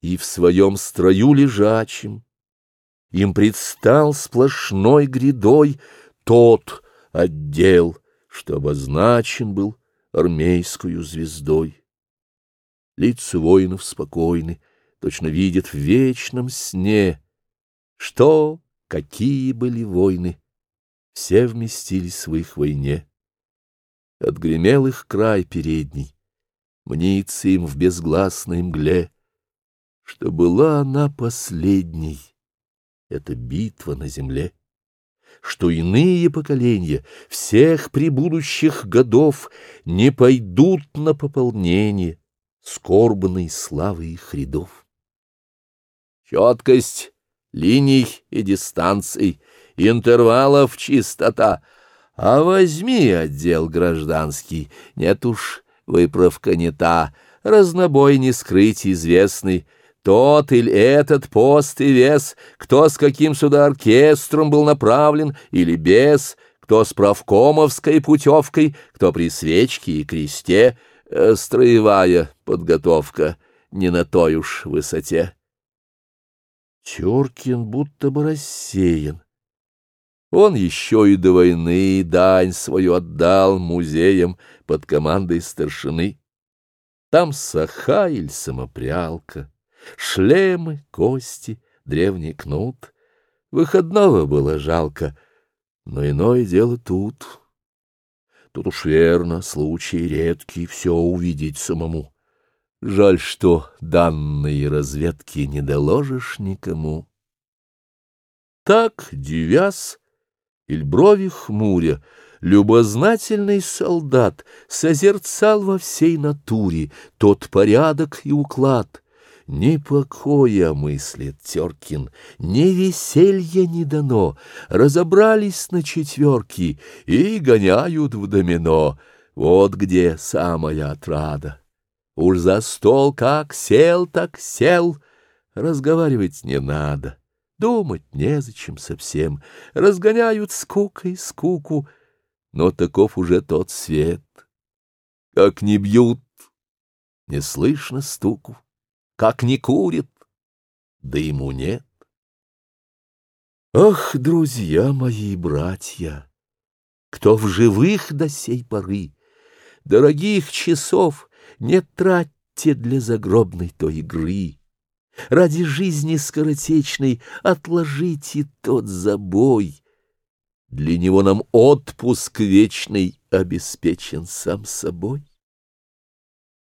и в своем строю лежачим. Им предстал сплошной грядой тот отдел, что обозначен был армейскую звездой. Лица воинов спокойны, точно видят в вечном сне, что, какие были войны, все вместились в их войне. Отгремел их край передний, мнится им в безгласной мгле — что была она последней. Это битва на земле что иные поколения всех прибудущих годов не пойдут на пополнение скорбной славы их рядов. Четкость линий и дистанций, интервалов чистота. А возьми отдел гражданский, нет уж, выправка не та, разнобой не скрыть известный, тот или этот пост и вес, кто с каким сюда оркестром был направлен или без, кто с правкомовской путевкой, кто при свечке и кресте, э, строевая подготовка не на той уж высоте. Чуркин будто бы рассеян. Он еще и до войны дань свою отдал музеям под командой старшины. Там саха или самопрялка шлемы, кости, древний кнут. Выходного было жалко, но иное дело тут. Тут уж верно, случай редкий, все увидеть самому. Жаль, что данные разведки не доложишь никому. Так, девяз, или брови хмуря, любознательный солдат созерцал во всей натуре тот порядок и уклад — ни покоя мыслит Теркин, ни веселья не дано, Разобрались на четверки и гоняют в домино. Вот где самая отрада. Уж за стол как сел, так сел, разговаривать не надо. Думать незачем совсем, разгоняют скукой скуку, но таков уже тот свет. Как не бьют, не слышно стуку как не курит, да ему нет. Ах, друзья мои и братья, кто в живых до сей поры, дорогих часов не тратьте для загробной той игры. Ради жизни скоротечной отложите тот забой. Для него нам отпуск вечный обеспечен сам собой.